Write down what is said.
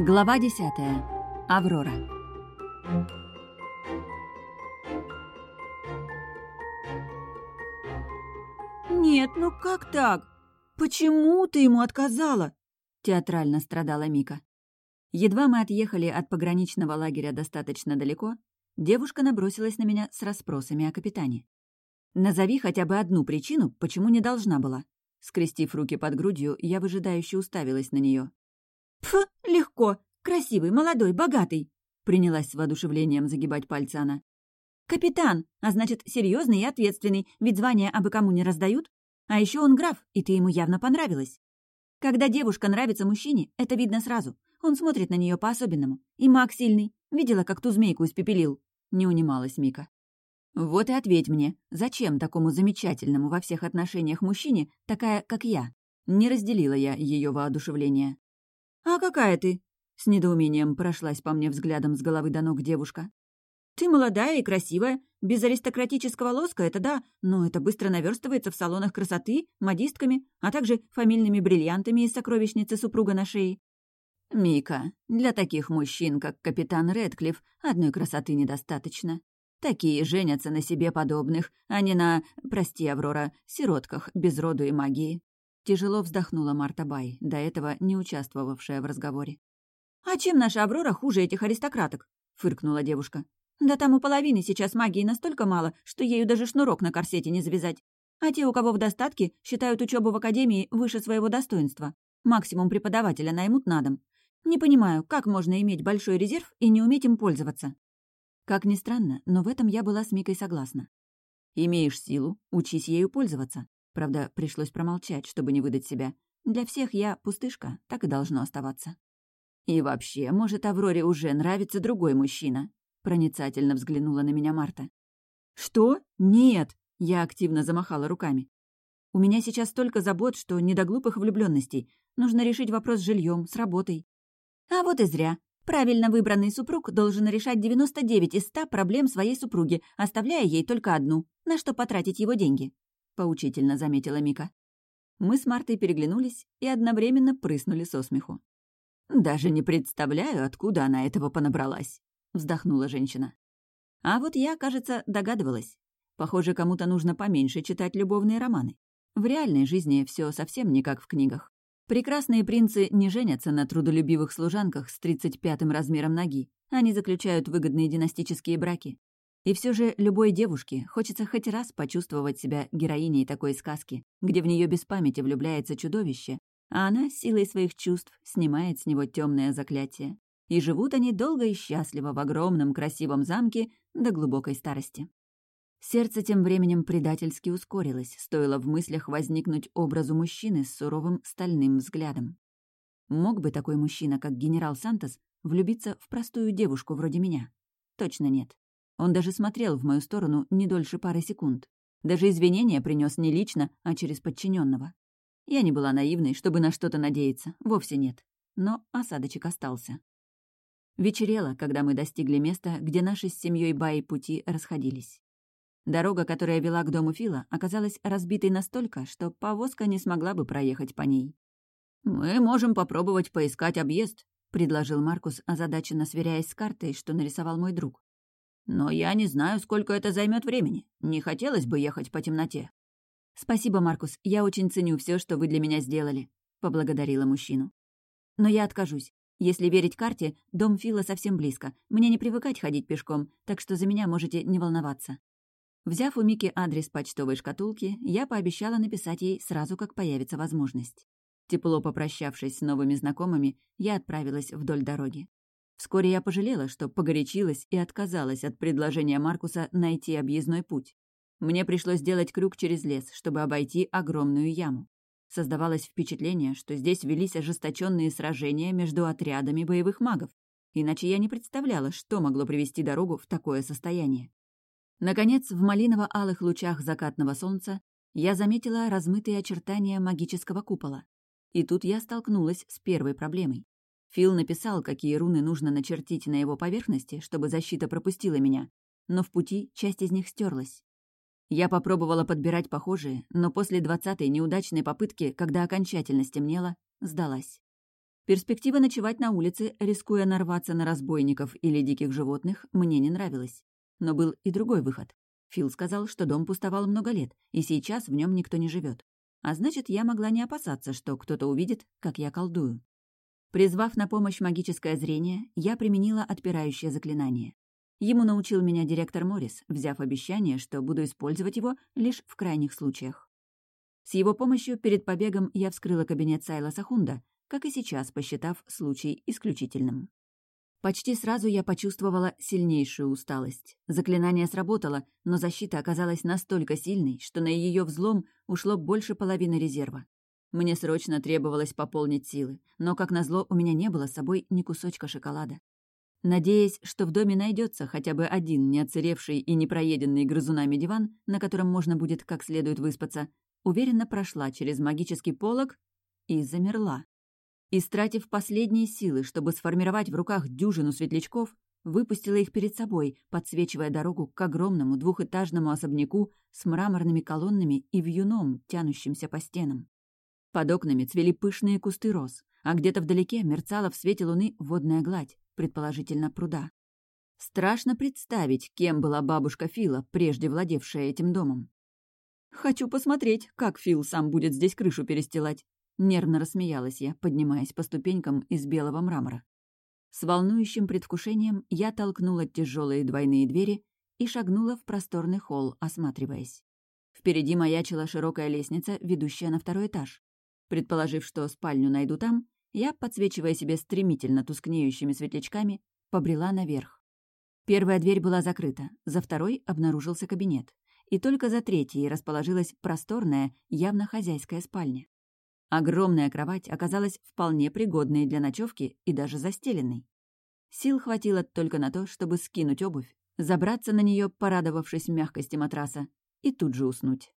Глава десятая. Аврора. «Нет, ну как так? Почему ты ему отказала?» Театрально страдала Мика. Едва мы отъехали от пограничного лагеря достаточно далеко, девушка набросилась на меня с расспросами о капитане. «Назови хотя бы одну причину, почему не должна была». Скрестив руки под грудью, я выжидающе уставилась на нее. «Пф, легко. Красивый, молодой, богатый», — принялась с воодушевлением загибать пальцы она. «Капитан, а значит, серьезный и ответственный, ведь звания абы кому не раздают. А еще он граф, и ты ему явно понравилась. Когда девушка нравится мужчине, это видно сразу. Он смотрит на нее по-особенному. И маг сильный. Видела, как ту змейку испепелил?» Не унималась Мика. «Вот и ответь мне, зачем такому замечательному во всех отношениях мужчине такая, как я?» Не разделила я ее воодушевление. «А какая ты?» С недоумением прошлась по мне взглядом с головы до ног девушка. «Ты молодая и красивая, без аристократического лоска, это да, но это быстро наверстывается в салонах красоты, модистками, а также фамильными бриллиантами из сокровищницы супруга на шее». «Мика, для таких мужчин, как капитан Редклифф, одной красоты недостаточно. Такие женятся на себе подобных, а не на, прости, Аврора, сиротках без роду и магии». Тяжело вздохнула Марта Бай, до этого не участвовавшая в разговоре. «А чем наша Аврора хуже этих аристократок?» — фыркнула девушка. «Да там у половины сейчас магии настолько мало, что ею даже шнурок на корсете не завязать. А те, у кого в достатке, считают учебу в академии выше своего достоинства. Максимум преподавателя наймут на дом. Не понимаю, как можно иметь большой резерв и не уметь им пользоваться?» Как ни странно, но в этом я была с Микой согласна. «Имеешь силу, учись ею пользоваться». Правда, пришлось промолчать, чтобы не выдать себя. Для всех я пустышка, так и должно оставаться. «И вообще, может, Авроре уже нравится другой мужчина?» Проницательно взглянула на меня Марта. «Что? Нет!» Я активно замахала руками. «У меня сейчас столько забот, что не до глупых влюбленностей. Нужно решить вопрос с жильем, с работой». «А вот и зря. Правильно выбранный супруг должен решать 99 из 100 проблем своей супруги, оставляя ей только одну. На что потратить его деньги?» — поучительно заметила Мика. Мы с Мартой переглянулись и одновременно прыснули со смеху. «Даже не представляю, откуда она этого понабралась», — вздохнула женщина. А вот я, кажется, догадывалась. Похоже, кому-то нужно поменьше читать любовные романы. В реальной жизни все совсем не как в книгах. Прекрасные принцы не женятся на трудолюбивых служанках с 35-м размером ноги. Они заключают выгодные династические браки. И все же любой девушке хочется хоть раз почувствовать себя героиней такой сказки, где в нее без памяти влюбляется чудовище, а она силой своих чувств снимает с него темное заклятие. И живут они долго и счастливо в огромном красивом замке до глубокой старости. Сердце тем временем предательски ускорилось, стоило в мыслях возникнуть образу мужчины с суровым стальным взглядом. Мог бы такой мужчина, как генерал Сантос, влюбиться в простую девушку вроде меня? Точно нет. Он даже смотрел в мою сторону не дольше пары секунд. Даже извинения принес не лично, а через подчиненного. Я не была наивной, чтобы на что-то надеяться, вовсе нет. Но осадочек остался. Вечерело, когда мы достигли места, где наши с семьей Баи пути расходились. Дорога, которая вела к дому Фила, оказалась разбитой настолько, что повозка не смогла бы проехать по ней. «Мы можем попробовать поискать объезд», — предложил Маркус, озадаченно сверяясь с картой, что нарисовал мой друг. «Но я не знаю, сколько это займет времени. Не хотелось бы ехать по темноте». «Спасибо, Маркус, я очень ценю все, что вы для меня сделали», — поблагодарила мужчину. «Но я откажусь. Если верить карте, дом Фила совсем близко. Мне не привыкать ходить пешком, так что за меня можете не волноваться». Взяв у Мики адрес почтовой шкатулки, я пообещала написать ей сразу, как появится возможность. Тепло попрощавшись с новыми знакомыми, я отправилась вдоль дороги. Вскоре я пожалела, что погорячилась и отказалась от предложения Маркуса найти объездной путь. Мне пришлось сделать крюк через лес, чтобы обойти огромную яму. Создавалось впечатление, что здесь велись ожесточенные сражения между отрядами боевых магов. Иначе я не представляла, что могло привести дорогу в такое состояние. Наконец, в малиново-алых лучах закатного солнца я заметила размытые очертания магического купола. И тут я столкнулась с первой проблемой. Фил написал, какие руны нужно начертить на его поверхности, чтобы защита пропустила меня, но в пути часть из них стерлась. Я попробовала подбирать похожие, но после двадцатой неудачной попытки, когда окончательно стемнело, сдалась. Перспектива ночевать на улице, рискуя нарваться на разбойников или диких животных, мне не нравилась. Но был и другой выход. Фил сказал, что дом пустовал много лет, и сейчас в нем никто не живет. А значит, я могла не опасаться, что кто-то увидит, как я колдую. Призвав на помощь магическое зрение, я применила отпирающее заклинание. Ему научил меня директор Моррис, взяв обещание, что буду использовать его лишь в крайних случаях. С его помощью перед побегом я вскрыла кабинет Сайласа Хунда, как и сейчас, посчитав случай исключительным. Почти сразу я почувствовала сильнейшую усталость. Заклинание сработало, но защита оказалась настолько сильной, что на ее взлом ушло больше половины резерва. Мне срочно требовалось пополнить силы, но, как назло, у меня не было с собой ни кусочка шоколада. Надеясь, что в доме найдется хотя бы один неоцаревший и непроеденный грызунами диван, на котором можно будет как следует выспаться, уверенно прошла через магический полог и замерла. Истратив последние силы, чтобы сформировать в руках дюжину светлячков, выпустила их перед собой, подсвечивая дорогу к огромному двухэтажному особняку с мраморными колоннами и вьюном, тянущимся по стенам. Под окнами цвели пышные кусты роз, а где-то вдалеке мерцала в свете луны водная гладь, предположительно пруда. Страшно представить, кем была бабушка Фила, прежде владевшая этим домом. «Хочу посмотреть, как Фил сам будет здесь крышу перестилать», Нервно рассмеялась я, поднимаясь по ступенькам из белого мрамора. С волнующим предвкушением я толкнула тяжелые двойные двери и шагнула в просторный холл, осматриваясь. Впереди маячила широкая лестница, ведущая на второй этаж. Предположив, что спальню найду там, я, подсвечивая себе стремительно тускнеющими светлячками, побрела наверх. Первая дверь была закрыта, за второй обнаружился кабинет, и только за третьей расположилась просторная, явно хозяйская спальня. Огромная кровать оказалась вполне пригодной для ночевки и даже застеленной. Сил хватило только на то, чтобы скинуть обувь, забраться на нее, порадовавшись мягкости матраса, и тут же уснуть.